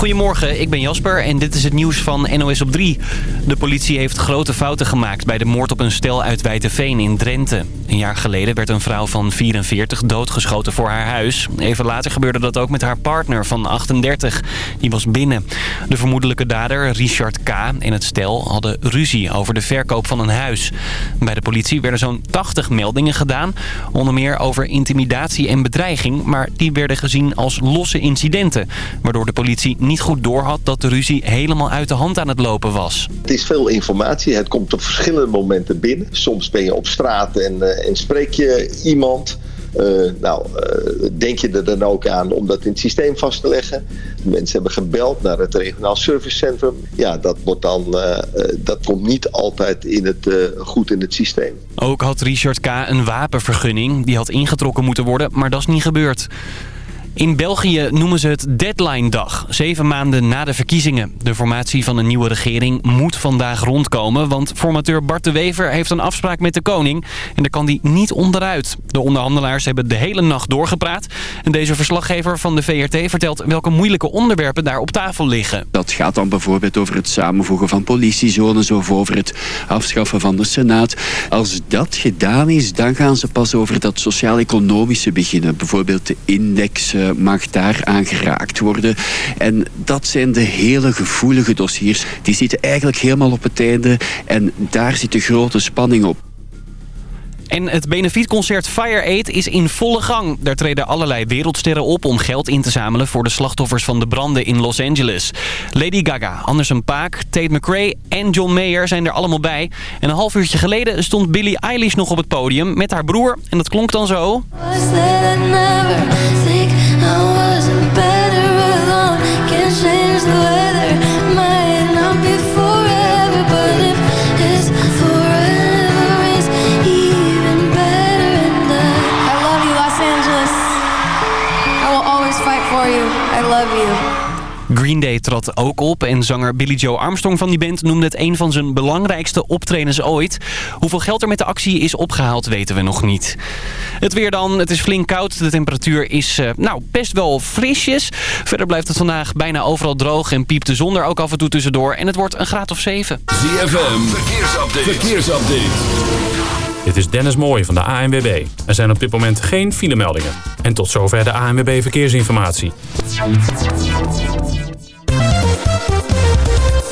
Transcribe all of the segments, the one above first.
Goedemorgen, ik ben Jasper en dit is het nieuws van NOS op 3. De politie heeft grote fouten gemaakt bij de moord op een stel uit Wijteveen in Drenthe. Een jaar geleden werd een vrouw van 44 doodgeschoten voor haar huis. Even later gebeurde dat ook met haar partner van 38. Die was binnen. De vermoedelijke dader, Richard K. en het stel hadden ruzie over de verkoop van een huis. Bij de politie werden zo'n 80 meldingen gedaan. Onder meer over intimidatie en bedreiging. Maar die werden gezien als losse incidenten. Waardoor de politie niet goed doorhad dat de ruzie helemaal uit de hand aan het lopen was. Het is veel informatie. Het komt op verschillende momenten binnen. Soms ben je op straat en, uh, en spreek je iemand... Uh, nou, uh, denk je er dan ook aan om dat in het systeem vast te leggen? Mensen hebben gebeld naar het regionaal servicecentrum. Ja, dat, wordt dan, uh, dat komt niet altijd in het, goed in het systeem. Ook had Richard K. een wapenvergunning. Die had ingetrokken moeten worden, maar dat is niet gebeurd. In België noemen ze het deadline-dag, zeven maanden na de verkiezingen. De formatie van een nieuwe regering moet vandaag rondkomen... want formateur Bart de Wever heeft een afspraak met de koning... en daar kan die niet onderuit. De onderhandelaars hebben de hele nacht doorgepraat... en deze verslaggever van de VRT vertelt welke moeilijke onderwerpen daar op tafel liggen. Dat gaat dan bijvoorbeeld over het samenvoegen van politiezones... of over het afschaffen van de Senaat. Als dat gedaan is, dan gaan ze pas over dat sociaal-economische beginnen. Bijvoorbeeld de index mag daar aan geraakt worden. En dat zijn de hele gevoelige dossiers. Die zitten eigenlijk helemaal op het einde. En daar zit de grote spanning op. En het benefietconcert Fire Aid is in volle gang. Daar treden allerlei wereldsterren op om geld in te zamelen... voor de slachtoffers van de branden in Los Angeles. Lady Gaga, Anderson Paak, Tate McRae en John Mayer zijn er allemaal bij. En een half uurtje geleden stond Billie Eilish nog op het podium met haar broer. En dat klonk dan zo... I wasn't better alone. Can't change the way. Green Day trad ook op en zanger Billy Joe Armstrong van die band noemde het een van zijn belangrijkste optredens ooit. Hoeveel geld er met de actie is opgehaald weten we nog niet. Het weer dan, het is flink koud. De temperatuur is uh, nou best wel frisjes. Verder blijft het vandaag bijna overal droog en piept de zon er ook af en toe tussendoor. En het wordt een graad of 7. ZFM, verkeersupdate. verkeersupdate. Dit is Dennis Mooij van de ANWB. Er zijn op dit moment geen filemeldingen. En tot zover de ANWB Verkeersinformatie.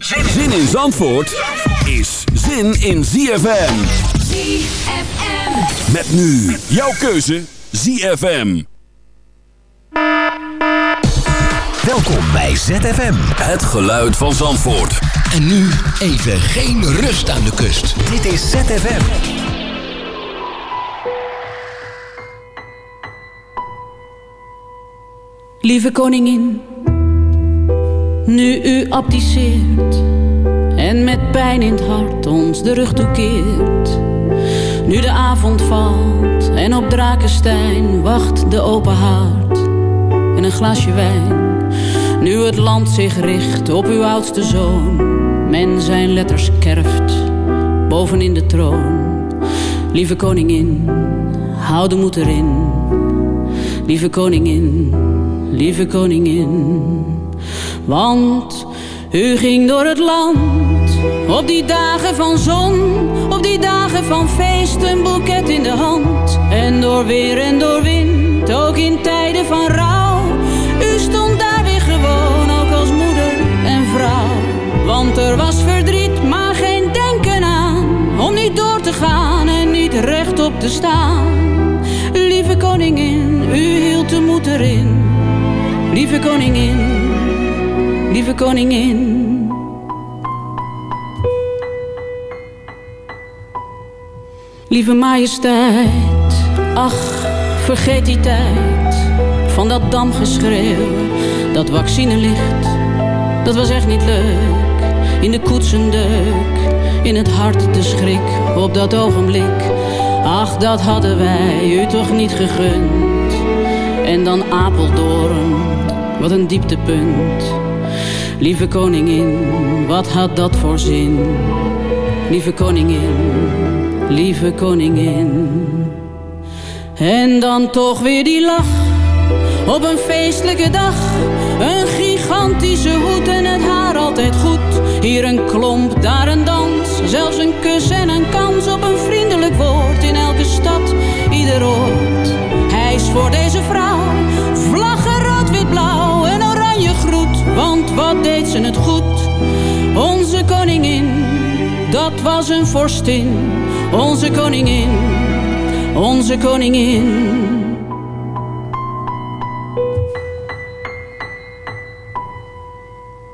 Zin in Zandvoort is zin in ZFM. ZFM. Met nu jouw keuze ZFM. Welkom bij ZFM. Het geluid van Zandvoort. En nu even geen rust aan de kust. Dit is ZFM. Lieve koningin, nu u abdiceert en met pijn in het hart ons de rug toekeert. Nu de avond valt en op Drakenstein wacht de open haard en een glasje wijn. Nu het land zich richt op uw oudste zoon, men zijn letters kerft bovenin de troon. Lieve koningin, hou de moed erin. Lieve koningin, lieve koningin. Want u ging door het land op die dagen van zon, op die dagen van feest, een boeket in de hand. En door weer en door wind, ook in tijden van rouw. U stond daar weer gewoon, ook als moeder en vrouw. Want er was verdriet, maar geen denken aan, om niet door te gaan en niet rechtop te staan. Lieve koningin, u hield de moed erin. Lieve koningin, lieve koningin. Lieve majesteit, ach, vergeet die tijd van dat damgeschreeuw, dat vaccinelicht, dat was echt niet leuk. In de koetsendeuk, in het hart de schrik op dat ogenblik. Ach, dat hadden wij u toch niet gegund. En dan Apeldoorn, wat een dieptepunt. Lieve koningin, wat had dat voor zin? Lieve koningin, lieve koningin. En dan toch weer die lach op een feestelijke dag. Een gigantische hoed en het haar altijd goed. Hier een klomp, daar een dans. Zelfs een kus en een kans op een vriendelijk woord. In elke stad, dat was een vorstin. Onze koningin, onze koningin.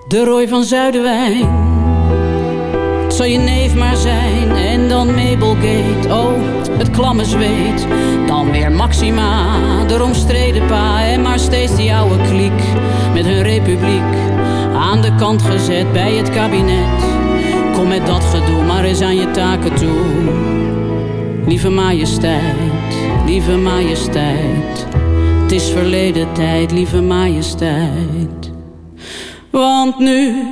De rooi van Zuiderwijn. Het zal je neef maar zijn. En dan Mabelgate. Oh, het klamme zweet. Dan weer Maxima. De omstreden pa. En maar steeds die oude kliek. Met hun republiek. Aan de kant gezet bij het kabinet. Dat gedoe maar eens aan je taken toe. Lieve majesteit. Lieve majesteit. Het is verleden tijd, lieve majesteit. Want nu,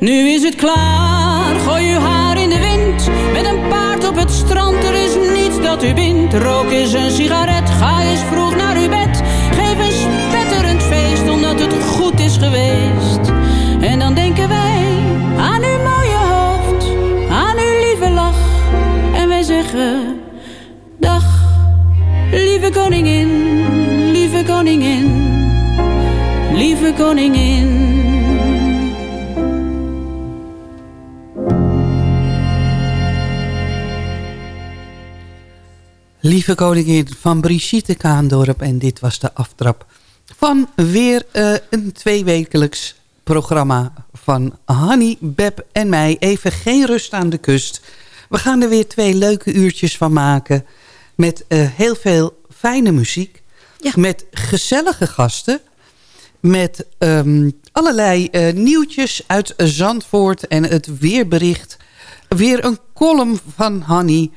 nu is het klaar. Gooi uw haar in de wind. Met een paard op het strand, er is niets dat u bindt. Rook eens een sigaret, ga eens vroeg naar uw bed. Geef een spetterend feest, omdat het goed is geweest. En dan denken wij aan uw dag, lieve koningin, lieve koningin, lieve koningin. Lieve koningin van Brigitte Kaandorp. En dit was de aftrap van weer uh, een tweewekelijks programma van Hanny, Beb en mij. Even geen rust aan de kust. We gaan er weer twee leuke uurtjes van maken. Met uh, heel veel fijne muziek. Ja. Met gezellige gasten. Met um, allerlei uh, nieuwtjes uit Zandvoort en het weerbericht. Weer een column van Hanny.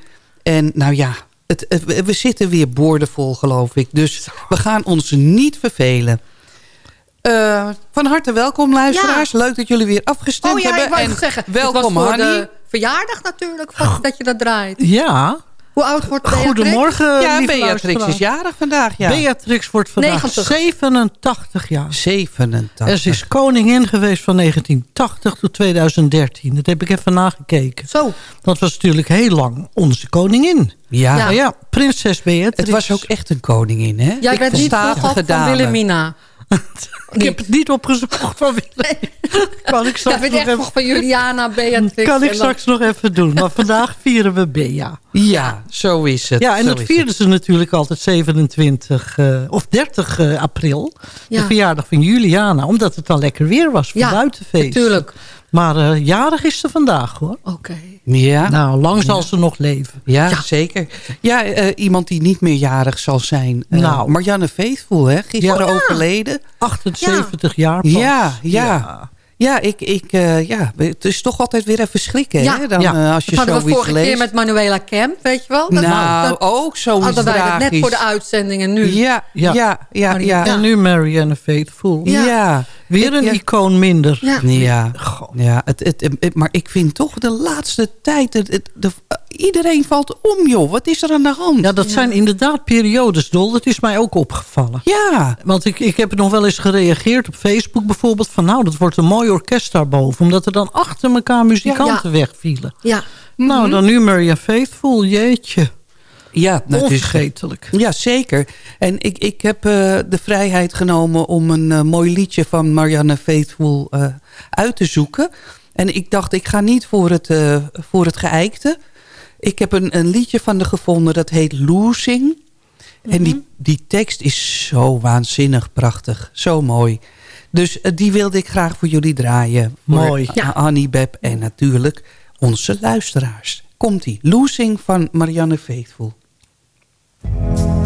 En nou ja, het, het, we zitten weer boordevol, geloof ik. Dus we gaan ons niet vervelen. Uh, van harte welkom, luisteraars. Ja. Leuk dat jullie weer afgestemd oh, ja, hebben. Ik wou en zeggen, welkom, Hanny. Verjaardag natuurlijk, van, dat je dat draait. Ja. Hoe oud wordt Beatrix? Goedemorgen, Ja, lieve Beatrix is jarig vandaag. Ja. Beatrix wordt vandaag 90. 87 jaar. 87. En ze is koningin geweest van 1980 tot 2013. Dat heb ik even nagekeken. Zo. Dat was natuurlijk heel lang onze koningin. Ja. Ja. Maar ja, prinses Beatrix. Het was ook echt een koningin, hè? Jij Ik bent niet statige vroeg van. Wilhelmina. Ik heb het niet opgezocht van Willem. Kan ik straks, bent nog even, van Juliana, Beatrix. kan ik straks nog even doen. Maar vandaag vieren we Bea. Ja, zo is het. Ja, en zo dat is vierden ze natuurlijk altijd 27 eh, of 30 eh, april. De Ja. verjaardag van Juliana. Omdat het dan lekker weer was voor Ja, buitenfeest. natuurlijk. Maar eh, jarig is ze vandaag hoor. Oké. Ja, Nou, lang zal ze nog leven. ja, zeker. Ja, eh, iemand die niet meer jarig zal zijn. Eh, Nou. Marianne Faithful, hè? Gisteren Ja. overleden. 78 jaar pas. Ja, ja. Ja, ik, ik, eh, ja, het is toch altijd weer even schrikken, Ja. hè? Dan, Ja. als je Dat hadden we vorige leest. keer met Manuela Kemp, weet je wel? Dat, nou, dat ook zoiets hadden wij dat net voor de uitzending en nu. Ja, ja, Ja. ja, ja. ja. En nu Marianne Faithful. Ja. Weer een Ja. icoon minder. Ja. Ja, Goh. ja het, het, het- maar ik vind toch de laatste tijd... Het, het- de, iedereen valt om, joh. Wat is er aan de hand? Ja, dat zijn inderdaad periodes, Dol. Dat is mij ook opgevallen. Ja, Want ik, ik heb nog wel eens gereageerd op Facebook bijvoorbeeld... van nou, dat wordt een mooi orkest daarboven. Omdat er dan achter elkaar muzikanten wegvielen. Ja. Nou, dan nu Marianne Faithful, jeetje. Ja, nou, het is, Onvergetelijk. ja zeker. En ik, ik heb eh, de vrijheid genomen om een eh, mooi liedje van Marianne Faithful eh, uit te zoeken. En ik dacht, ik ga niet voor het, voor het geëikte. Ik heb een, een liedje van haar gevonden, dat heet Losing. En die, die tekst is zo waanzinnig prachtig. Zo mooi. Dus die wilde ik graag voor jullie draaien. Voor Mooi. A- Annie, Beb en natuurlijk onze luisteraars. Komt-ie. Losing van Marianne Faithful. Thank you.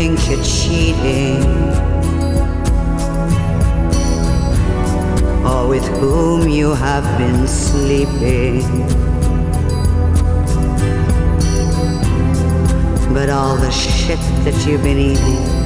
Think you're cheating. Or with whom you have been sleeping. But all the shit that you've been eating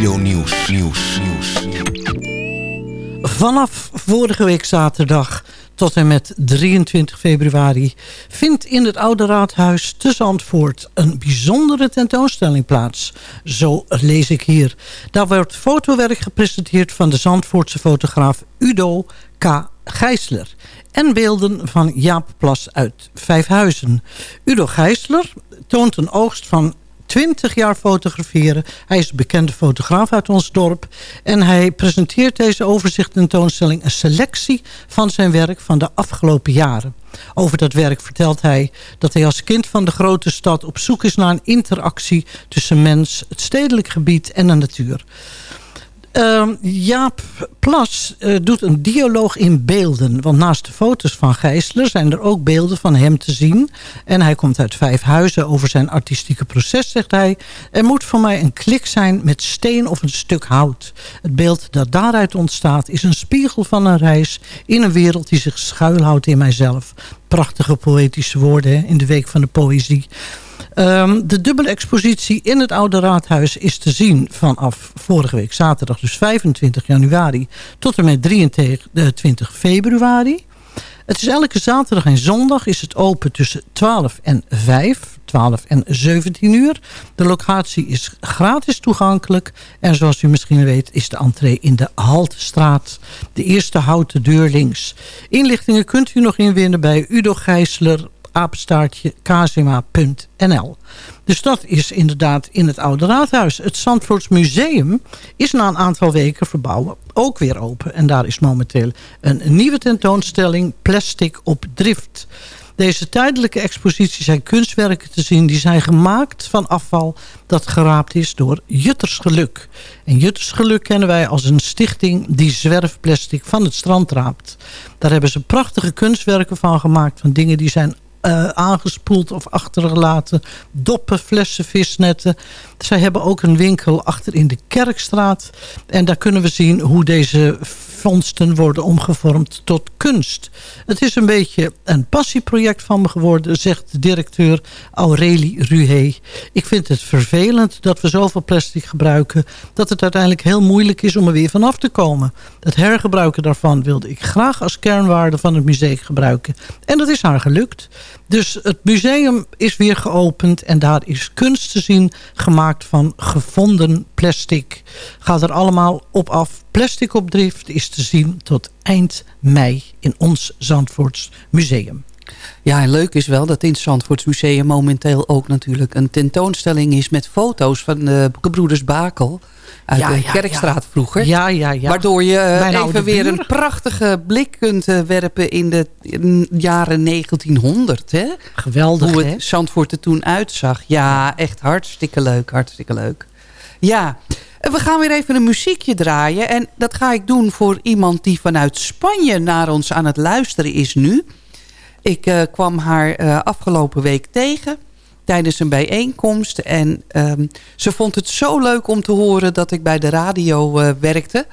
Regio Nieuws. Nieuws. Nieuws. Vanaf vorige week zaterdag tot en met 23 februari... vindt in het Oude Raadhuis te Zandvoort een bijzondere tentoonstelling plaats. Zo lees ik hier. Daar wordt fotowerk gepresenteerd van de Zandvoortse fotograaf Udo K. Gijsler. En beelden van Jaap Plas uit Vijfhuizen. Udo Gijsler toont een oogst van 20 jaar fotograferen. Hij is een bekende fotograaf uit ons dorp. En hij presenteert deze overzicht tentoonstelling... een selectie van zijn werk van de afgelopen jaren. Over dat werk vertelt hij dat hij als kind van de grote stad... op zoek is naar een interactie tussen mens, het stedelijk gebied en de natuur. Uh, Jaap Plas uh, doet een dialoog in beelden. Want naast de foto's van Gijsler zijn er ook beelden van hem te zien. En hij komt uit vijf huizen over zijn artistieke proces, zegt hij. Er moet voor mij een klik zijn met steen of een stuk hout. Het beeld dat daaruit ontstaat is een spiegel van een reis... in een wereld die zich schuilhoudt in mijzelf. Prachtige poëtische woorden hè, in de Week van de Poëzie. Um, de dubbele expositie in het Oude Raadhuis is te zien vanaf vorige week zaterdag, dus 25 januari, tot en met 23 februari. Het is elke zaterdag en zondag is het open tussen 12 en 5, 12 en 17 uur. De locatie is gratis toegankelijk. En zoals u misschien weet is de entree in de Haltestraat. De eerste houten deur links. Inlichtingen kunt u nog inwinnen bij Udo Gijsler apenstaartje kzma.nl. De stad is inderdaad in het Oude Raadhuis. Het Zandvoorts Museum is na een aantal weken verbouwen ook weer open. En daar is momenteel een nieuwe tentoonstelling Plastic op Drift. Deze tijdelijke expositie zijn kunstwerken te zien... die zijn gemaakt van afval dat geraapt is door Juttersgeluk. En Juttersgeluk kennen wij als een stichting... die zwerfplastic van het strand raapt. Daar hebben ze prachtige kunstwerken van gemaakt... van dingen die zijn uh, aangespoeld of achtergelaten. Doppen, flessen, visnetten. Zij hebben ook een winkel achter in de Kerkstraat. En daar kunnen we zien hoe deze vondsten worden omgevormd tot kunst. Het is een beetje een passieproject van me geworden, zegt directeur Aurélie Ruhe. Ik vind het vervelend dat we zoveel plastic gebruiken... dat het uiteindelijk heel moeilijk is om er weer vanaf te komen. Het hergebruiken daarvan wilde ik graag als kernwaarde van het museum gebruiken. En dat is haar gelukt. Dus het museum is weer geopend en daar is kunst te zien gemaakt van gevonden plastic. Gaat er allemaal op af. Plastic op drift is te zien tot eind mei in ons Zandvoorts museum. Ja, en leuk is wel dat in het Zandvoorts Museum momenteel ook natuurlijk een tentoonstelling is met foto's van de gebroeders Bakel uit de Kerkstraat vroeger. Ja, ja, ja. Waardoor je eh, even weer een prachtige blik kunt eh, werpen in de jaren 1900. Hè? Geweldig, Hoe het Zandvoort er toen uitzag. Ja, echt hartstikke leuk, hartstikke leuk. Ja, we gaan weer even een muziekje draaien. En dat ga ik doen voor iemand die vanuit Spanje naar ons aan het luisteren is nu. Ik uh, kwam haar uh, afgelopen week tegen tijdens een bijeenkomst. En um, ze vond het zo leuk om te horen dat ik bij de radio uh, werkte.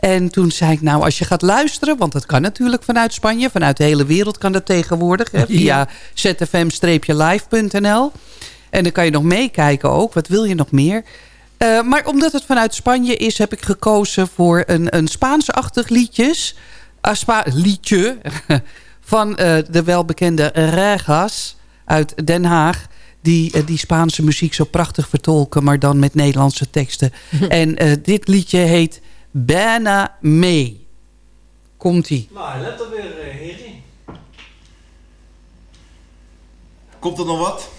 En toen zei ik, nou als je gaat luisteren... want dat kan natuurlijk vanuit Spanje. Vanuit de hele wereld kan dat tegenwoordig. Hè, via zfm-live.nl. En dan kan je nog meekijken ook. Wat wil je nog meer? Uh, maar omdat het vanuit Spanje is... heb ik gekozen voor een, een Spaans-achtig liedjes. Spa liedje van uh, de welbekende Regas uit Den Haag die die Spaanse muziek zo prachtig vertolken... maar dan met Nederlandse teksten. en uh, dit liedje heet Bijna Mee. Komt-ie. Nou, let er weer, heren. Komt er nog wat?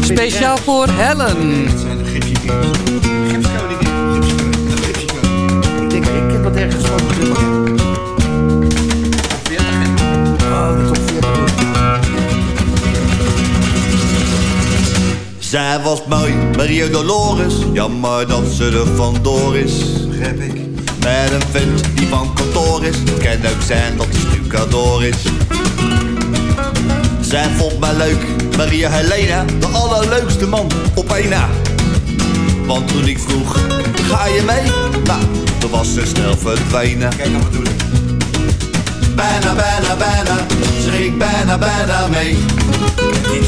Speciaal voor Helen. Het zijn de gipsiekies. Gipskoningin. Ik denk, ik heb dat ergens van Zij was mooi, Maria Dolores. Jammer dat ze er vandoor is. Begrijp ik. Met een vent die van kantoor is. Het kan ook zijn dat de stucadoor is. Zij vond mij leuk, Maria Helena. De allerleukste man op één na. Want toen ik vroeg, ga je mee? Nou, toen was ze snel verdwenen. Kijk wat doen. Bijna, bijna, bijna, ze ging bijna, bijna mee.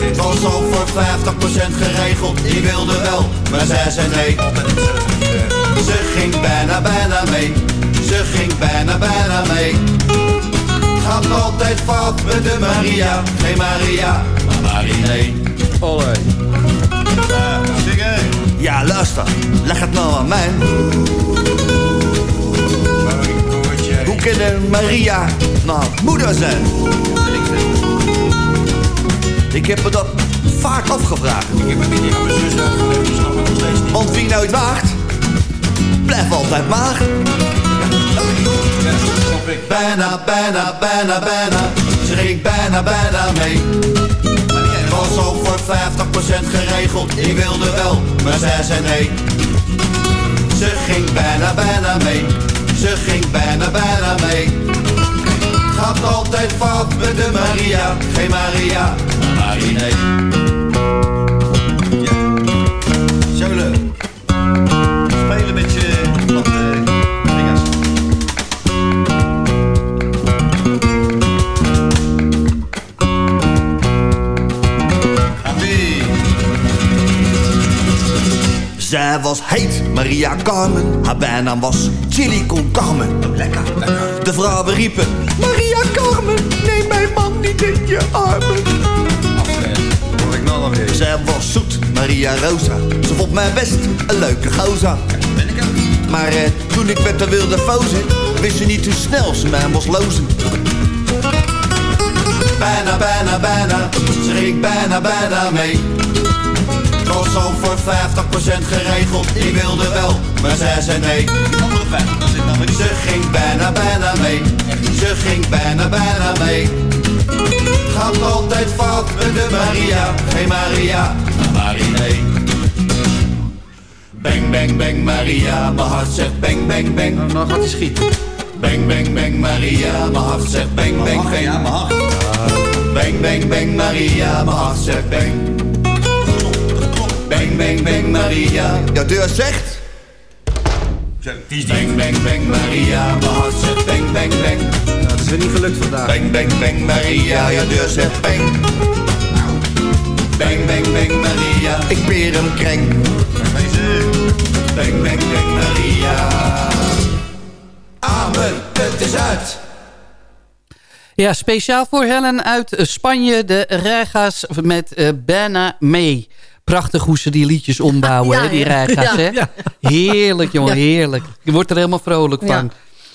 Het was al voor 50% geregeld, ik wilde wel, maar zij zei nee. Ze ging bijna, bijna mee, ze ging bijna, bijna mee. Gaat altijd fout met de Maria, geen Maria, maar Marie Olé. Ja, luister, leg het nou aan mij. Hoe kan Maria nou moeder zijn? Ik heb me dat vaak afgevraagd. Ik heb een aan mijn zus uitgelegd, dus nog steeds niet. Want wie nooit waagt, blijft altijd maag. Bijna, bijna, bijna, bijna. Ze ging bijna, bijna mee. Het was al voor 50% geregeld. Ik wilde wel, maar zij zei nee. Ze ging bijna, bijna mee. Ze ging bijna, bijna mee. Gaat altijd fout met de Maria. Geen Maria, maar Marie nee. Ja. Zo leuk. Spelen met je vingers. Gaat-ie. Zij was heet, Maria Carmen. Haar bijnaam was Chili con Carmen. Lekker, lekker. De vrouwen riepen, Maria Carmen, neem mijn man niet in je armen. Hoor ik nou dan weer. Zij was zoet, Maria Rosa. Ze vond mij best een leuke goza. Ben ik ook. Maar eh, toen ik met haar wilde fozen, wist ze niet hoe snel ze mij moest lozen. Bijna, bijna, bijna, ze ging bijna, bijna mee. Het was al voor 50% geregeld, ik wilde wel, maar zij zei nee. Die andere 50 zit namelijk. Ze ging bijna, bijna, bijna mee. Gaat altijd fout met de Maria, geen Maria, maar Marinee. Bang, bang, bang, Maria, mijn hart zegt bang, bang, bang. Nou, nou gaat hij schieten. Bang, bang, bang, Maria, mijn hart zegt bang, bang, bang. Ja, mijn hart. Bang, bang, bang, Maria, mijn hart zegt bang. Bang, bang, bang, Maria. De deur zegt... Bang, bang, bang, Maria, mijn hart zegt bang, bang, bang. Nou, het is weer niet gelukt vandaag. Bang, bang, bang, Maria, je deur zegt bang. Bang, bang, bang, Maria. Ik beer hem kreng. Bang, bang, bang, Maria. Amen, het is uit. Ja, speciaal voor Helen uit Spanje. De Rega's met eh Bana mee. Prachtig hoe ze die liedjes ombouwen, Ja, hè, die. Ja, hè? ja. Heerlijk, jongen, Ja. heerlijk. Je wordt er helemaal vrolijk van.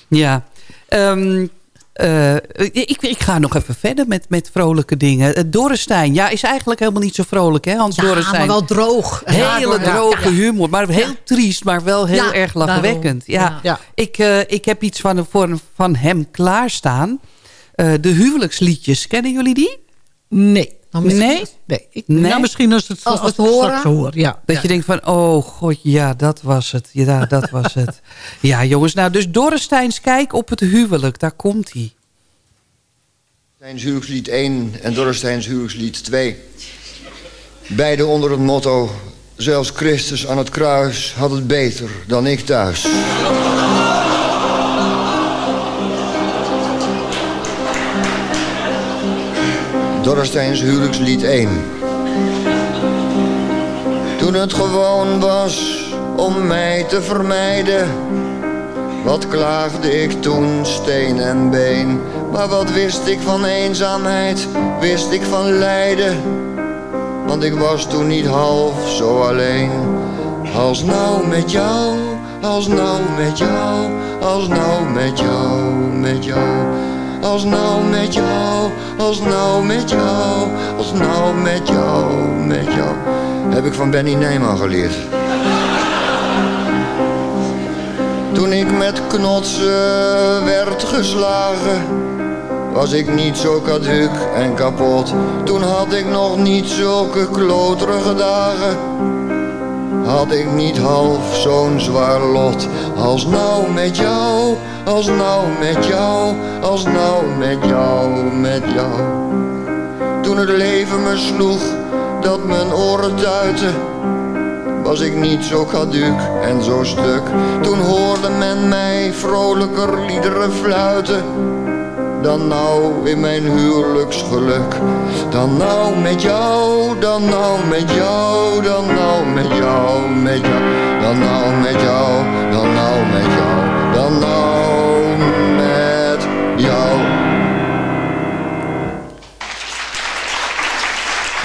Ja. Ehm, eh, ik, ik ga nog even verder met, met vrolijke dingen. Uh, Dorrestein, ja, is eigenlijk helemaal niet zo vrolijk, hè, Hans Ja, Dorrestein. maar wel droog. Hele Ja, droge ja. humor, maar heel triest, maar wel heel Ja, erg lachwekkend. Ja. Ik, eh, ik heb iets van, voor, van hem klaarstaan. Eh, de huwelijksliedjes, kennen jullie die? Nee. Nou, misschien- Nee? Nee, ik, Nee? Nou, misschien als, het, Als het horen. straks hoor. Ja. Dat ja. je denkt van, oh god, ja, dat was het. Ja, dat was het. Ja, jongens, nou, dus Dorresteins kijk op het huwelijk, daar komt hij. Dorresteins huwelijkslied 1 en Dorresteins huwelijkslied 2. Beide onder het motto... Zelfs Christus aan het kruis had het beter dan ik thuis. Dorresteins huwelijkslied 1. Toen het gewoon was om mij te vermijden... Wat klaagde ik toen, steen en been. Maar wat wist ik van eenzaamheid, wist ik van lijden. Want ik was toen niet half zo alleen. Als nou met jou, als nou met jou, als nou met jou, met jou. Als nou met jou, als nou met jou, als nou met jou, met jou. Heb ik van Benny Nijman geleerd. Toen ik met knotsen werd geslagen, was ik niet zo caduc en kapot. Toen had ik nog niet zulke kloterige dagen. Had ik niet half zo'n zwaar lot als nou met jou, als nou met jou, als nou met jou, met jou. Toen het leven me sloeg, dat mijn oren tuiten was ik niet zo caduc en zo stuk. Toen hoorde men mij vrolijker liederen fluiten. Dan nou in mijn huwelijksgeluk. Dan nou met jou, dan nou met jou, dan nou met jou, met jou. Dan nou met jou, dan nou met jou, dan nou met jou.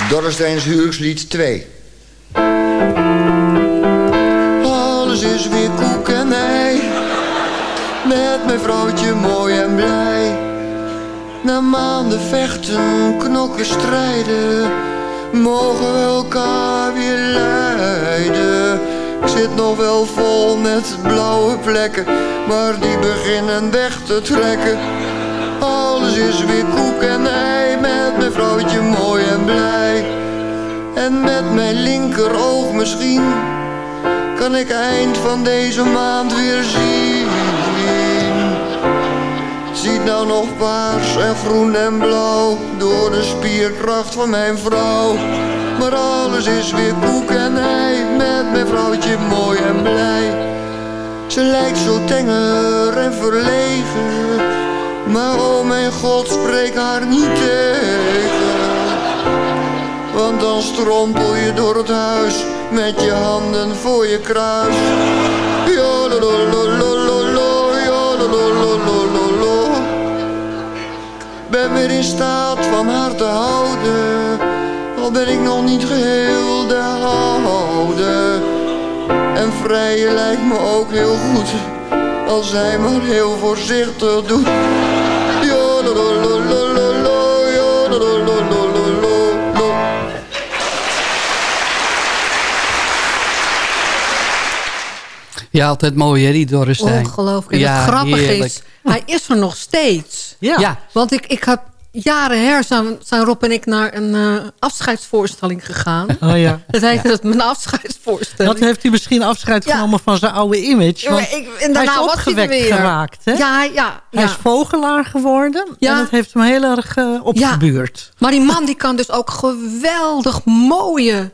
Dorresteins huwelijkslied 2. Alles is weer koek en ei. Met mijn vrouwtje mooi en blij. Na maanden vechten, knokken, strijden. Mogen we elkaar weer leiden. Ik zit nog wel vol met blauwe plekken. Maar die beginnen weg te trekken. Alles is weer koek en ei. Met mijn vrouwtje mooi en blij. En met mijn linkeroog misschien kan ik eind van deze maand weer zien. Ziet nou nog paars en groen en blauw door de spierkracht van mijn vrouw. Maar alles is weer koek en ei met mijn vrouwtje mooi en blij. Ze lijkt zo tenger en verlegen, maar oh mijn god, spreek haar niet tegen. Want dan strompel je door het huis met je handen voor je kruis. Ben weer in staat van haar te houden, al ben ik nog niet geheel de oude. En vrijen lijkt me ook heel goed, als zij maar heel voorzichtig doet. Ja, altijd mooi hè, die Dorrestein. Ongelooflijk. En Ja, het grappige heerlijk. is, hij is er nog steeds. Ja. Ja. Want ik, ik heb jaren her zijn, zijn Rob en ik naar een eh, afscheidsvoorstelling gegaan. Oh ja. Dat heette het mijn afscheidsvoorstelling. Dat heeft hij misschien afscheid Ja. genomen van zijn oude image. Ja, Want ik- en daarna hij is was hij er opgewekt weer. geraakt. Hè? Ja, ja, Hij ja. is vogelaar geworden. Ja. En dat heeft hem heel erg eh, opgebuurd. Maar die man die kan dus ook geweldig mooie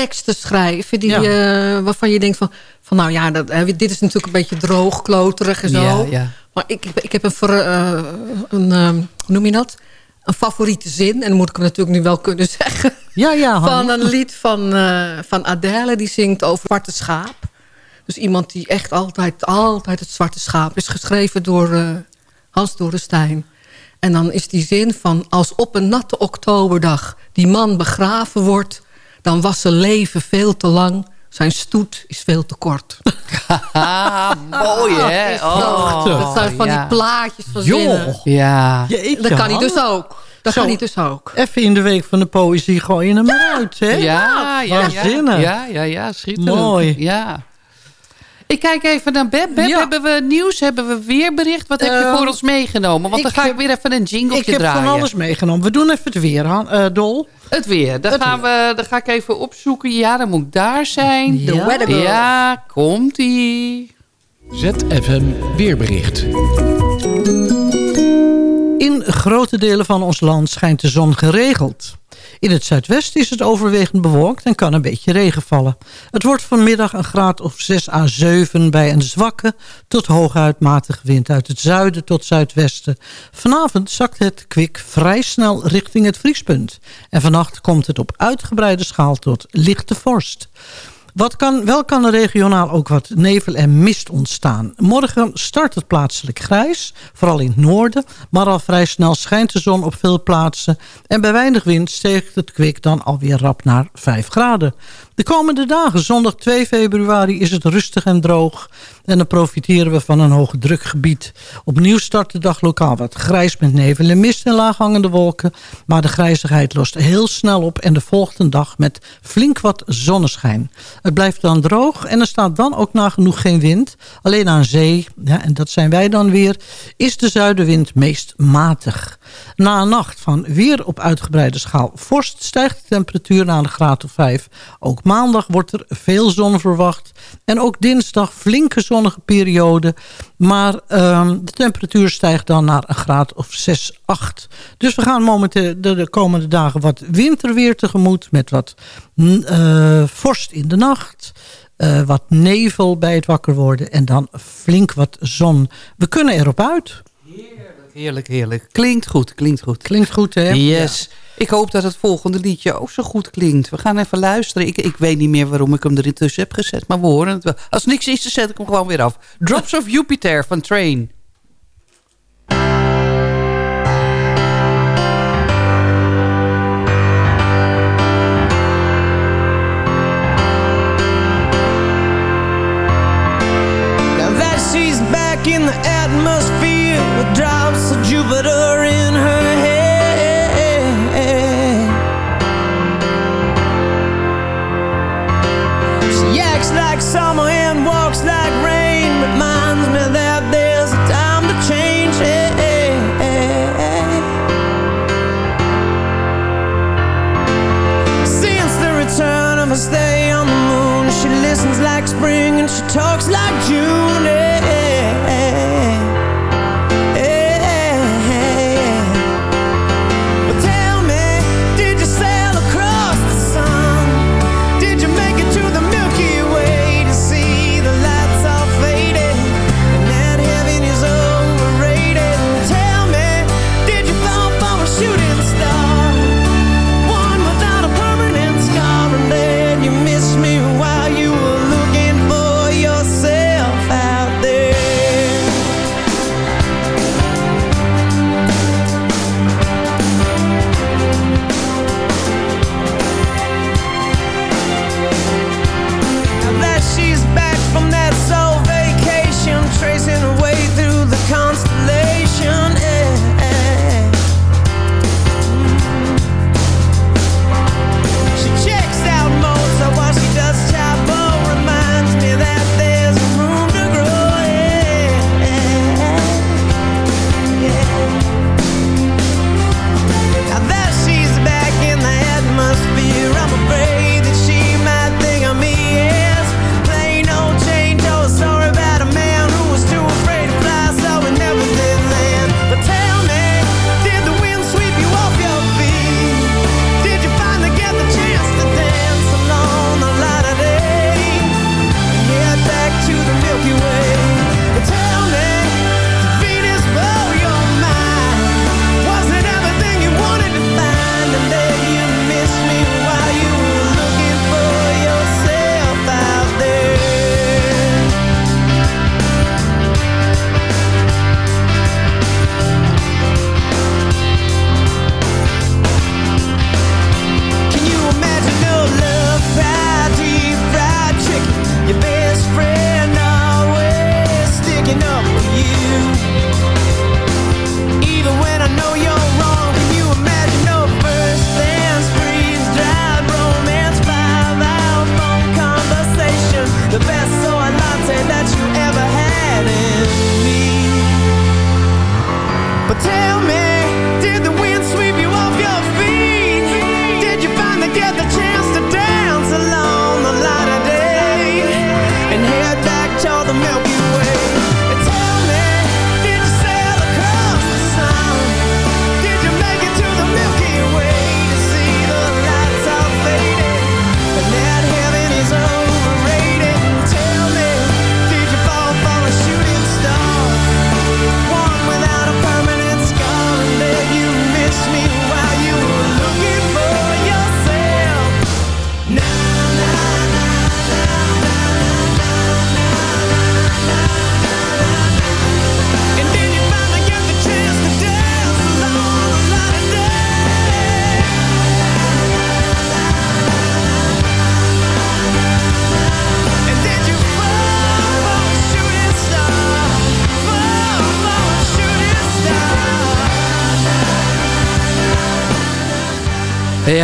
teksten schrijven. Die, Ja. eh, waarvan je denkt van, van nou ja, dat, dit is natuurlijk een beetje droog, kloterig en zo. Ja, ja. Maar ik, ik, heb een, ver, eh, een eh, hoe noem je dat? Een favoriete zin. En dan moet ik hem natuurlijk nu wel kunnen zeggen. Ja, ja. Van een lied van, van Adele. Die zingt over zwarte schaap. Dus iemand die echt altijd, altijd het zwarte schaap is. Geschreven door Hans Dorrestein. En dan is die zin van... Als op een natte oktoberdag die man begraven wordt... dan was zijn leven veel te lang. Zijn stoet is veel te kort. Ah, mooi hè. Oh, dat zijn van ja. die plaatjes van Joh. zinnen. Ja. Jeetje, Dat kan hij dus ook. Dat Zo. kan hij dus ook. Even in de week van de poëzie gooi je hem eruit, hè? Ja, ja, ja. Ja, ja, ja, schitterend. Mooi. Ja. Ik kijk even naar Beb. Beb, Ja. hebben we nieuws? Hebben we weerbericht? Wat heb je voor ons meegenomen? Want dan ga ik weer even een jingletje Ik heb draaien. van alles meegenomen. We doen even het weer, Han, eh, Dol. Het weer. Dan, Het gaan We, dan ga ik even opzoeken. Ja, dan moet ik daar zijn. De Ja. weather girl. Ja, komt-ie. ZFM Weerbericht. In grote delen van ons land schijnt de zon geregeld. In het zuidwesten is het overwegend bewolkt en kan een beetje regen vallen. Het wordt vanmiddag een graad of 6 à 7 bij een zwakke tot hooguit matige wind uit het zuiden tot zuidwesten. Vanavond zakt het kwik vrij snel richting het vriespunt. En vannacht komt het op uitgebreide schaal tot lichte vorst. Wat kan, wel kan er regionaal ook wat nevel en mist ontstaan. Morgen start het plaatselijk grijs, vooral in het noorden. Maar al vrij snel schijnt de zon op veel plaatsen. En bij weinig wind steekt het kwik dan alweer rap naar 5 graden. De komende dagen, zondag 2 februari, is het rustig en droog. En dan profiteren we van een hoge drukgebied. Opnieuw start de dag lokaal wat grijs met nevel en mist en laaghangende wolken. Maar de grijzigheid lost heel snel op en de volgende dag met flink wat zonneschijn. Het blijft dan droog en er staat dan ook nagenoeg geen wind. Alleen aan zee, ja, en dat zijn wij dan weer, is de zuidenwind meest matig. Na een nacht van weer op uitgebreide schaal vorst stijgt de temperatuur naar een graad of 5. Ook maandag wordt er veel zon verwacht. En ook dinsdag flinke zonnige periode. Maar ehm, de temperatuur stijgt dan naar een graad of 6, 8. Dus we gaan momenteel de, de komende dagen wat winterweer tegemoet. Met wat eh, vorst in de nacht. eh, wat nevel bij het wakker worden. En dan flink wat zon. We kunnen erop uit. Heerlijk, heerlijk. Klinkt goed, klinkt goed. Klinkt goed, hè? Yes. Ik hoop dat het volgende liedje ook zo goed klinkt. We gaan even luisteren. Ik, ik weet niet meer waarom ik hem erin tussen heb gezet. Maar we horen het wel. Als niks is, dan zet ik hem gewoon weer af. Drops of Jupiter van Train.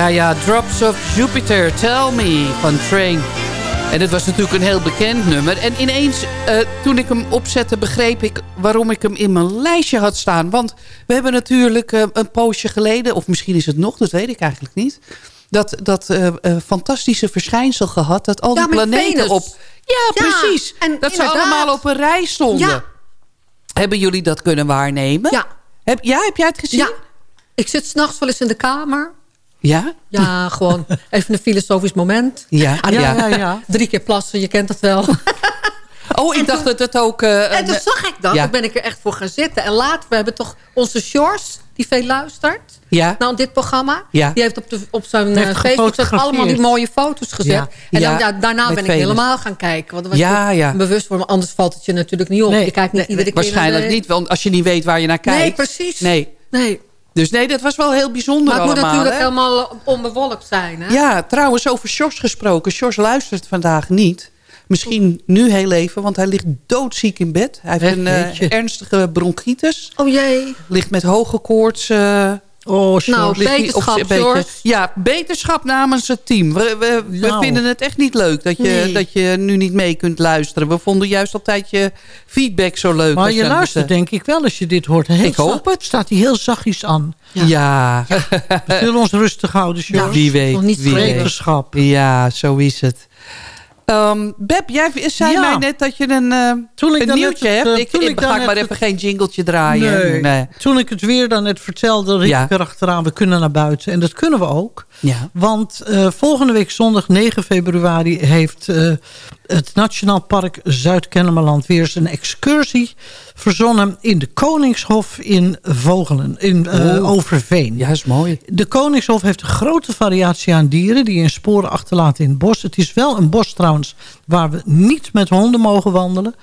Ja, ja, Drops of Jupiter, Tell Me, van Train. En het was natuurlijk een heel bekend nummer. En ineens, eh, toen ik hem opzette, begreep ik waarom ik hem in mijn lijstje had staan. Want we hebben natuurlijk eh, een poosje geleden, of misschien is het nog, dat weet ik eigenlijk niet... dat, dat eh, fantastische verschijnsel gehad, dat al Ja, die planeten Venus. op... Ja, Ja, precies. en dat ze allemaal op een rij stonden. Ja. Hebben jullie dat kunnen waarnemen? Ja. Heb, ja, heb jij het gezien? Ja. Ik zit s'nachts wel eens in de kamer. Ja? Ja, gewoon even een filosofisch moment. Ja, Ah, ja. ja, ja. Drie keer plassen, je kent het wel. Oh, ik dacht dat het ook... eh, En toen een- zag ik dat. Ja. Toen ben ik er echt voor gaan zitten. En later, we hebben toch onze Sjors, die veel luistert. Ja. Nou, dit programma. Ja. Die heeft op, de, op zijn eh, Facebook allemaal die mooie foto's gezet. Ja. En dan, Ja, daarna met ben ik helemaal gaan kijken. Want dan was Ja, ja. bewust me. Anders valt het je natuurlijk niet op. Nee, je kijkt niet nee, iedere keer. Waarschijnlijk de- niet, want als je niet weet waar je naar kijkt. Nee, precies. Nee. Nee. Dus nee, dat was wel heel bijzonder Maar het moet natuurlijk hè? helemaal eh, onbewolkt zijn. Hè? Ja, trouwens over Sjors gesproken. Sjors luistert vandaag niet. Misschien nu heel even, want hij ligt doodziek in bed. Hij heeft Echt, een eh, ernstige bronchitis. Oh jee. Ligt met hoge koorts. eh, Oh. Nou, beterschap, beetje-. Ja, beterschap namens het team. We, we, we Nou. vinden het echt niet leuk dat je, Nee. dat je nu niet mee kunt luisteren. We vonden juist altijd je feedback zo leuk. Maar je aan luistert het, denk ik wel als je dit hoort. Heel Ik hoop zacht- Staat hij heel zachtjes aan. eh, Ja, We zullen ons rustig houden, Sjors. wie weet. nog niet wie weet. Wetenschap. Ja, zo is het. Ehm Beb, jij zei Ja. mij net dat je een, eh Toen ik een nieuwtje hebt. eh, Ik, toen ik, ik ga ik maar even geen jingletje draaien. Nee. Toen ik het weer dan net vertelde, riep Ja. ik erachteraan... we kunnen naar buiten. En dat kunnen we ook. Ja. Want eh, volgende week zondag 9 februari... heeft het Nationaal Park Zuid-Kennemerland... weer een excursie verzonnen... in de Koningshof in Vogelen, in eh, Oh. Overveen. Ja, is mooi. De Koningshof heeft een grote variatie aan dieren... die hun sporen achterlaten in het bos. Het is wel een bos trouwens waar we niet met honden mogen wandelen.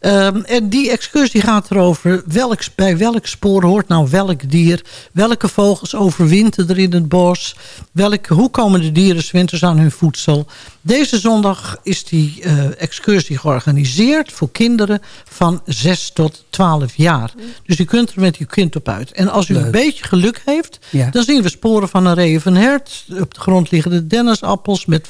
Ehm, en die excursie gaat erover welk, bij welk spoor hoort nou welk dier. Welke vogels overwinteren er in het bos. Welk, hoe komen de dieren 's winters aan hun voedsel. Deze zondag is die eh, excursie georganiseerd voor kinderen van 6 tot 12 jaar. Dus u kunt er met uw kind op uit. En als u een beetje geluk heeft, Ja. dan zien we sporen van een een hert. Op de grond liggen de dennisappels met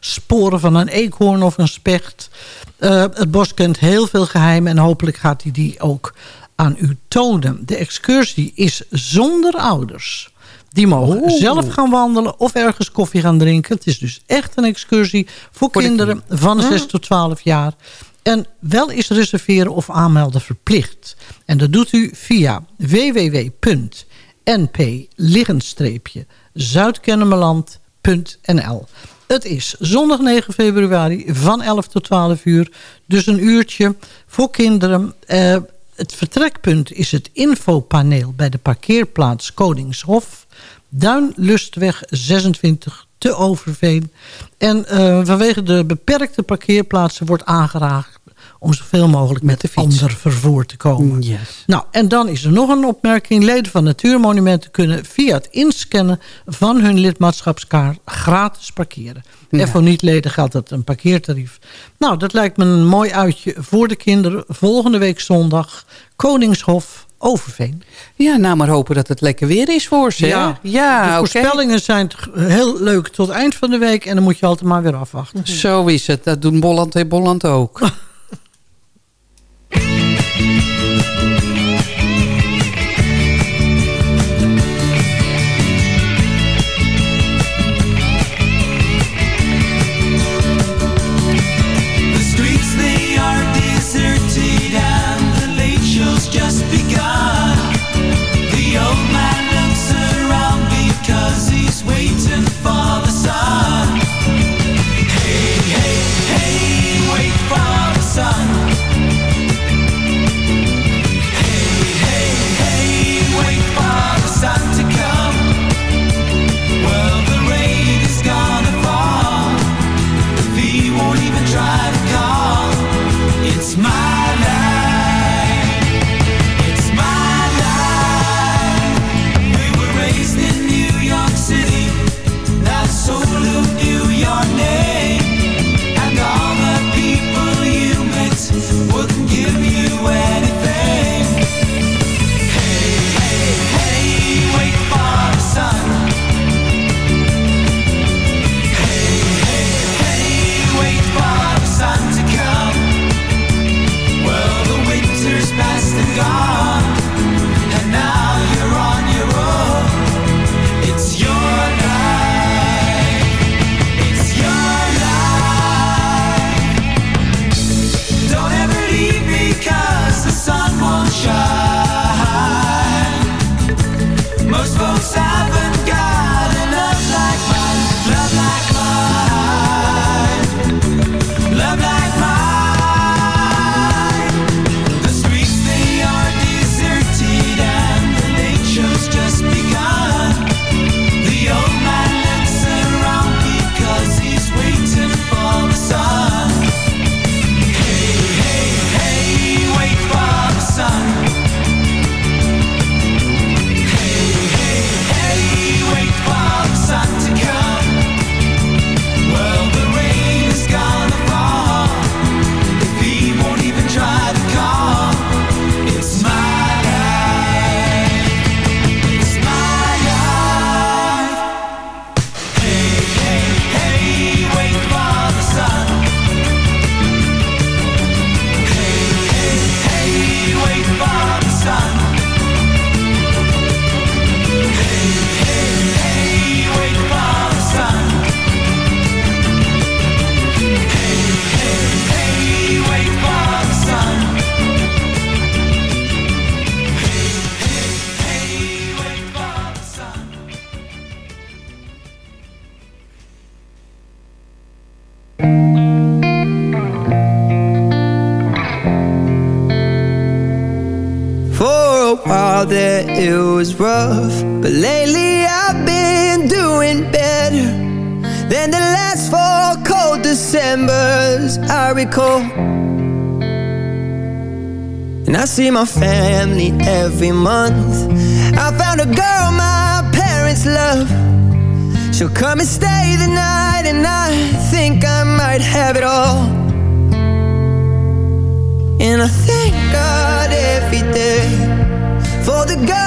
vraatsporen van een eekhoorn of een specht. Eh, het bos kent heel veel geheimen en hopelijk gaat hij die ook aan u tonen. De excursie is zonder ouders. Die mogen zelf gaan wandelen of ergens koffie gaan drinken. Het is dus echt een excursie voor, Voor de kinderen van 6 tot 12 jaar. En wel is reserveren of aanmelden verplicht. En dat doet u via www.np-zuidkennemerland.nl Het is zondag 9 februari van 11 tot 12 uur. Dus een uurtje voor kinderen. Eh, het vertrekpunt is het infopaneel bij de parkeerplaats Koningshof. Duinlustweg 26 te Overveen. En eh, vanwege de beperkte parkeerplaatsen wordt aangeraakt om zoveel mogelijk met, ander vervoer te komen. Yes. Nou, en dan is er nog een opmerking. Leden van Natuurmonumenten kunnen via het inscannen van hun lidmaatschapskaart gratis parkeren. Ja. En voor niet-leden geldt dat een parkeertarief. Nou, dat lijkt me een mooi uitje voor de kinderen. Volgende week zondag, Koningshof, Overveen. Ja, nou maar hopen dat het lekker weer is voor ze. Ja, ja de voorspellingen zijn heel leuk tot eind van de week. En dan moet je altijd maar weer afwachten. Zo is het. Dat doen Bolland en Bolland ook. was rough But lately I've been doing better Than the last four cold Decembers I recall. And I see my family every month. I found a girl my parents love. She'll come and stay the night And I think I might have it all. And I thank God every day For the girl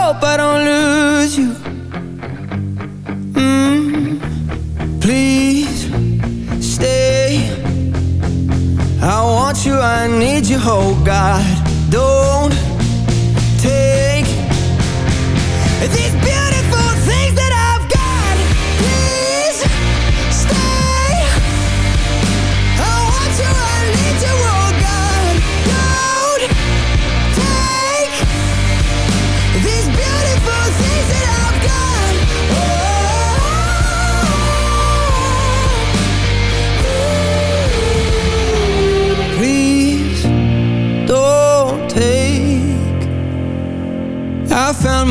hope I don't lose you. Mm, please stay. I want you, I need you, oh God.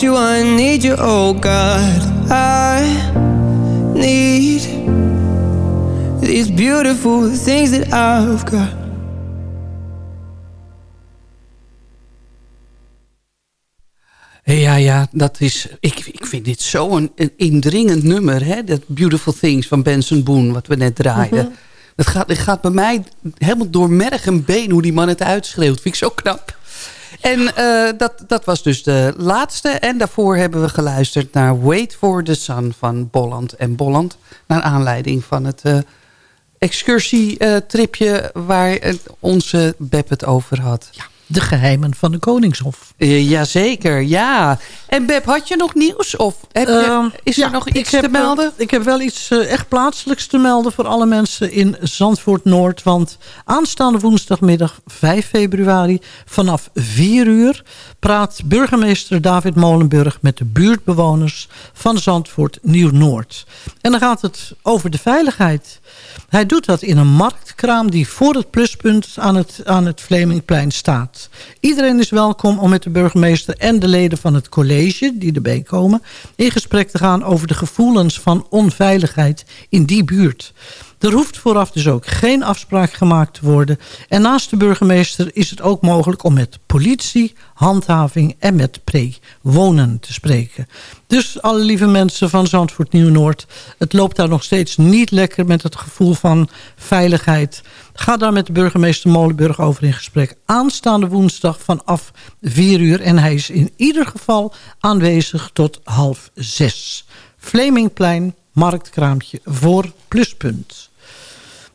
You, I need you, oh God. I need these beautiful things that I've got. Ja, ja, dat is. Ik, ik vind dit zo'n een indringend nummer, hè? Dat Beautiful Things van Benson Boone, wat we net draaiden. Mhm. Dat gaat, het gaat bij mij helemaal door merg en been hoe die man het uitschreeuwt. Vind ik zo knap. En eh, dat, dat was dus de laatste. En daarvoor hebben we geluisterd naar Wait for the Sun van Bolland en Bolland. Naar aanleiding van het eh excursietripje waar eh, onze Beb het over had. De geheimen van de Koningshof. Uh, jazeker, ja. En Beb, had je nog nieuws? Of heb je, Ehm, is ja, er nog iets heb te melden? ik heb wel iets eh, echt plaatselijks te melden voor alle mensen in Zandvoort Noord. Want aanstaande woensdagmiddag 5 februari vanaf 4 uur praat burgemeester David Molenburg met de buurtbewoners van Zandvoort Nieuw-Noord. En dan gaat het over de veiligheid. Hij doet dat in een marktkraam die voor het pluspunt aan het, aan het Vlemingplein staat. Iedereen is welkom om met de burgemeester en de leden van het college die erbij komen in gesprek te gaan over de gevoelens van onveiligheid in die buurt. Er hoeft vooraf dus ook geen afspraak gemaakt te worden. En naast de burgemeester is het ook mogelijk om met politie, handhaving en met pre-wonen te spreken. Dus alle lieve mensen van Zandvoort Nieuw-Noord, het loopt daar nog steeds niet lekker met het gevoel van veiligheid. Ga daar met de burgemeester Molenburg over in gesprek. Aanstaande woensdag vanaf 4 uur. En hij is in ieder geval aanwezig tot half zes. Vlemingplein, marktkraampje voor Pluspunt.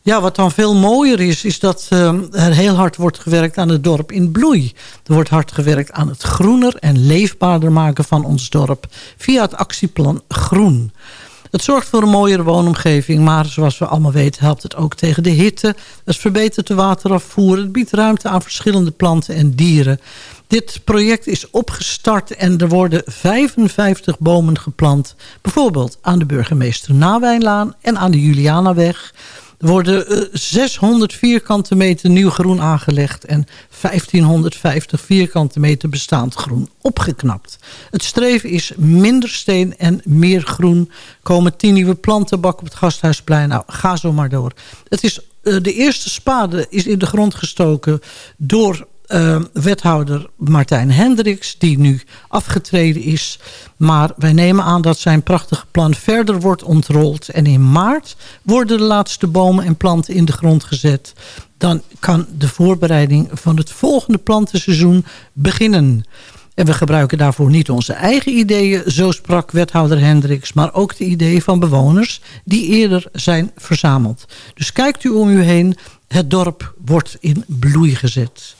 Ja, wat dan veel mooier is, is dat eh, er heel hard wordt gewerkt aan het dorp in bloei. Er wordt hard gewerkt aan het groener en leefbaarder maken van ons dorp via het actieplan Groen. Het zorgt voor een mooiere woonomgeving, maar zoals we allemaal weten helpt het ook tegen de hitte. Het verbetert de waterafvoer, het biedt ruimte aan verschillende planten en dieren. Dit project is opgestart en er worden 55 bomen geplant. Bijvoorbeeld aan de burgemeester Nawijnlaan en aan de Julianaweg. Er worden eh, 600 vierkante meter nieuw groen aangelegd... en 1550 vierkante meter bestaand groen opgeknapt. Het streven is minder steen en meer groen. Komen 10 nieuwe plantenbakken op het Gasthuisplein. Nou, ga zo maar door. Het is, eh, de eerste spade is in de grond gestoken door eh, wethouder Martijn Hendricks... die nu afgetreden is. Maar wij nemen aan dat zijn prachtige plan verder wordt ontrold. En in maart worden de laatste bomen en planten in de grond gezet. Dan kan de voorbereiding van het volgende plantenseizoen beginnen. En we gebruiken daarvoor niet onze eigen ideeën, zo sprak wethouder Hendricks... maar ook de ideeën van bewoners die eerder zijn verzameld. Dus kijkt u om u heen, het dorp wordt in bloei gezet.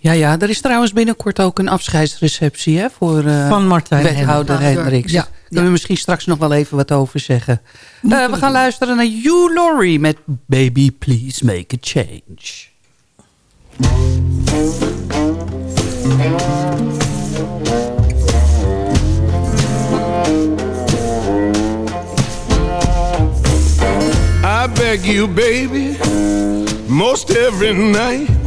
Ja, ja, er is trouwens binnenkort ook een afscheidsreceptie hè, voor eh, Van Martijn wethouder Hendricks. Hendricks. Ja, Daar kunnen we misschien straks nog wel even wat over zeggen. Eh, we gaan luisteren naar Hugh Laurie met Baby Please Make a Change. I beg you, baby, most every night.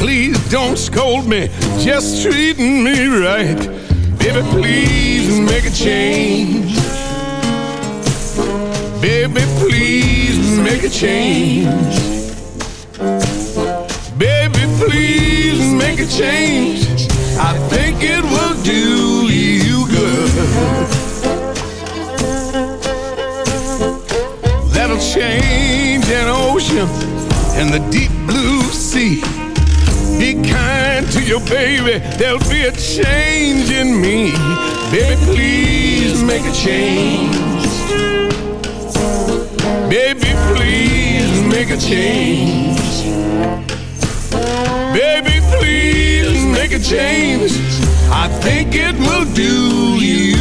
Please don't scold me, just treating me right. Baby, please make a change. Baby, please make a change. Baby, please make a change. I think it will do you good. That'll change an ocean and the deep blue sea. Be kind to your baby, there'll be a change in me. Baby, please make a change. Baby, please make a change. Baby, please make a change. I think it will do you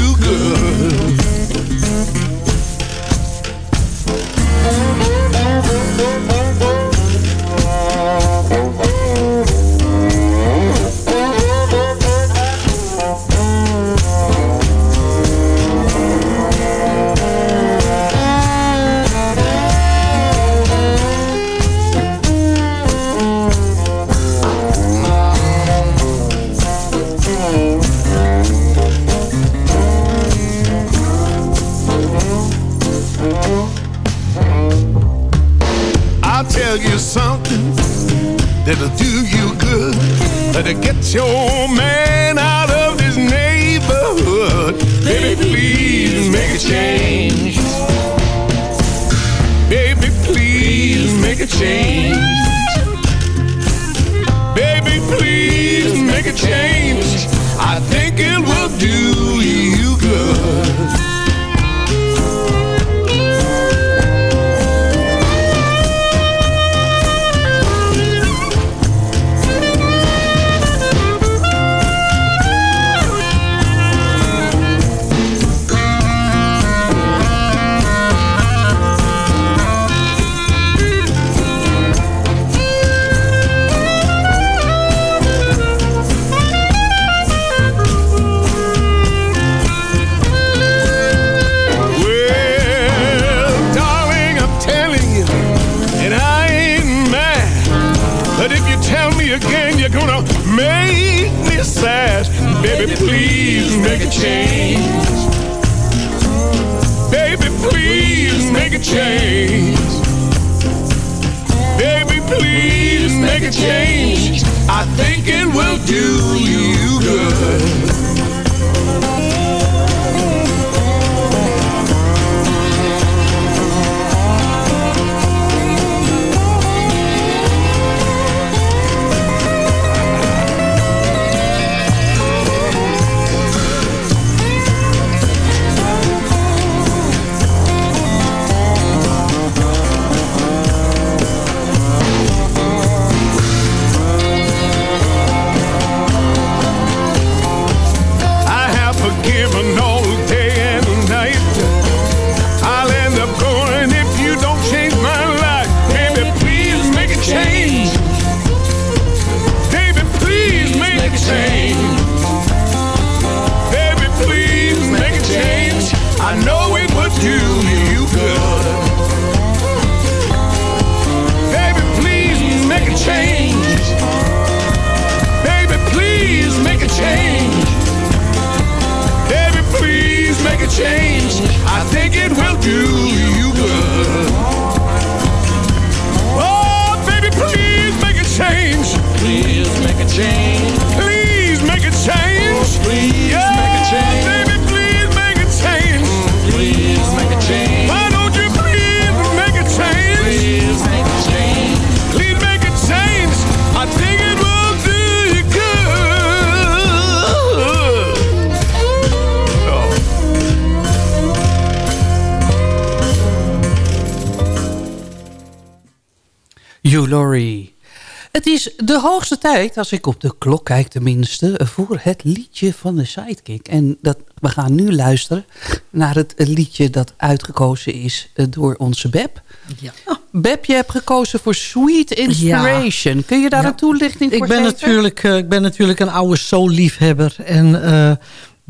hoogste tijd, als ik op de klok kijk tenminste... voor het liedje van de Sidekick. En dat, we gaan nu luisteren naar het liedje dat uitgekozen is eh, door onze Beb. Ja. Beb, je hebt gekozen voor Sweet Inspiration. Kun je daar Ja. een toelichting ik voor ben geven? natuurlijk, eh, Ik ben natuurlijk een oude soul-liefhebber. En eh,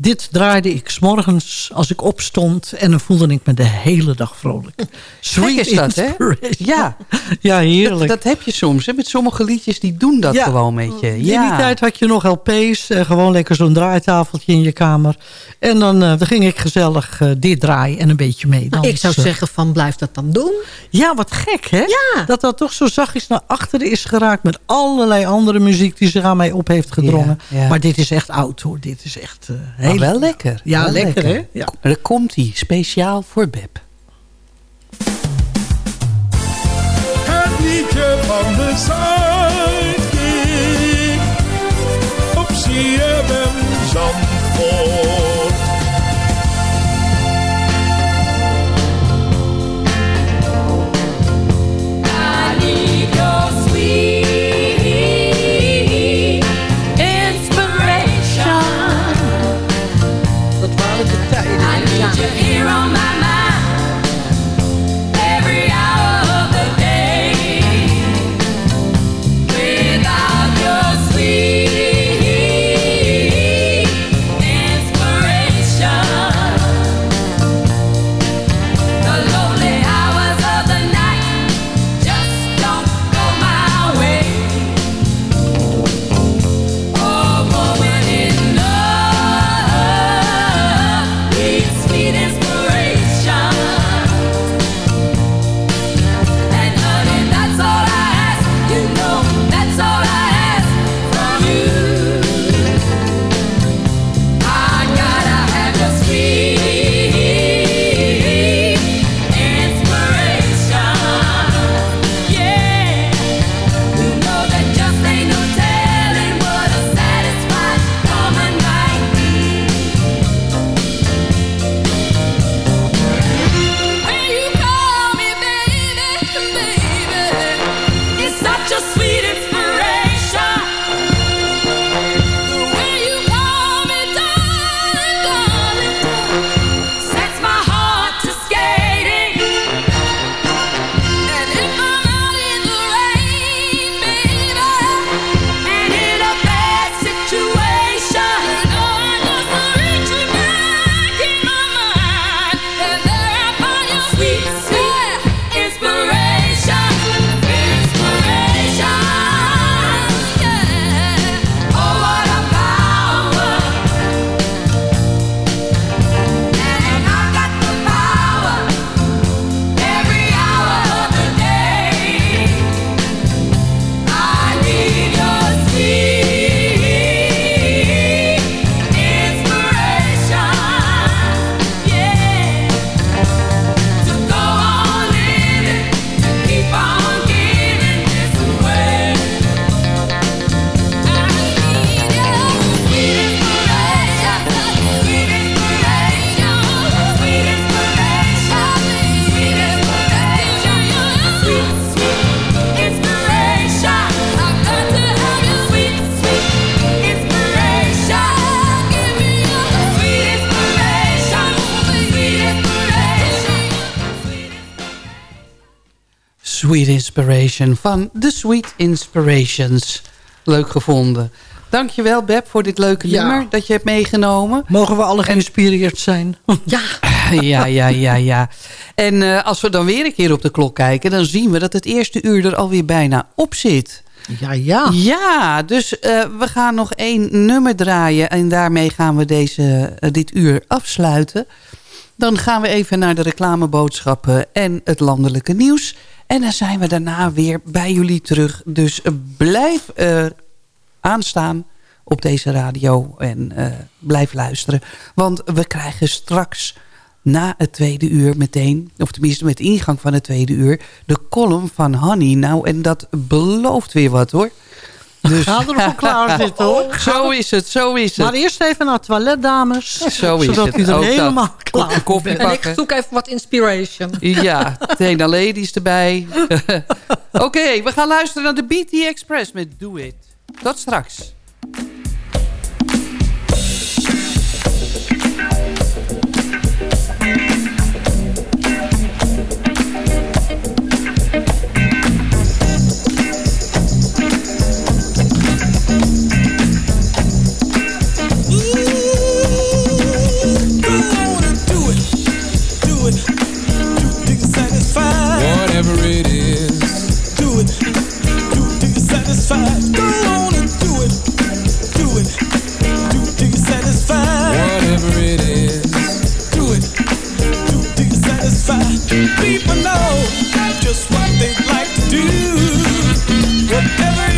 dit draaide ik s'morgens als ik opstond. En dan voelde ik me de hele dag vrolijk. Gek is dat, hè? Ja. Ja, heerlijk. Dat, dat heb je soms. Hè? Met sommige liedjes die doen dat Ja. gewoon met je. In Ja. die tijd had je nog LP's. eh, gewoon lekker zo'n draaitafeltje in je kamer. En dan, eh, dan ging ik gezellig eh, dit draaien en een beetje mee Nou, ik zou zeggen van blijf dat dan doen. Ja, wat gek hè? Ja. Dat dat toch zo zachtjes naar achteren is geraakt... met allerlei andere muziek die zich aan mij op heeft gedrongen. Ja, ja. Maar dit is echt oud hoor. Dit is echt eh maar wel lekker. Ja, wel lekker, lekker, hè? Ja. Komt hij, speciaal voor Beb. Het liedje van de Zuidkik op CFM Zandvoort. Sweet Inspiration van The Sweet Inspirations. Leuk gevonden. Dankjewel Beb voor dit leuke Ja. nummer dat je hebt meegenomen. Mogen we alle geïnspireerd zijn? Ja. ja, ja, ja, ja. En eh, als we dan weer een keer op de klok kijken... dan zien we dat het eerste uur er alweer bijna op zit. Ja, ja. Ja, dus eh, we gaan nog één nummer draaien... en daarmee gaan we deze, eh, dit uur afsluiten. Dan gaan we even naar de reclameboodschappen en het landelijke nieuws. En dan zijn we daarna weer bij jullie terug. Dus blijf aanstaan op deze radio en eh, blijf luisteren. Want we krijgen straks na het tweede uur meteen... of tenminste met ingang van het tweede uur... de column van Honey. Nou, en dat belooft weer wat hoor. Dus, Ga ervoor klaar zitten hoor. Zo is het, zo is het. Maar eerst even naar het toilet, dames. Zo is zodat het. u er Ook dat. helemaal klaar koffie. En ik zoek even wat inspiration. Ja, Tena Ladies erbij. Oké, we gaan luisteren naar de BT Express met Do It. Tot straks. Satisfied. Go on and do it. Do it. Do till you're satisfied. Whatever it is, do it. Do till you're satisfied. People know just what they like to do. Whatever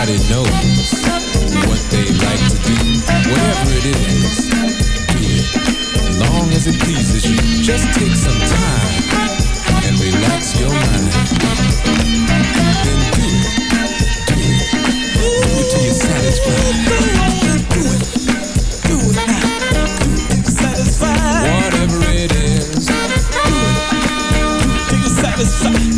Everybody knows what they like to do. Whatever it is, do it. Long as it pleases you. Just take some time and relax your mind. Then do it. Do it. Do it till you're satisfied. Do it. Do it now. Satisfied. Whatever it is, do it. Till you're satisfied.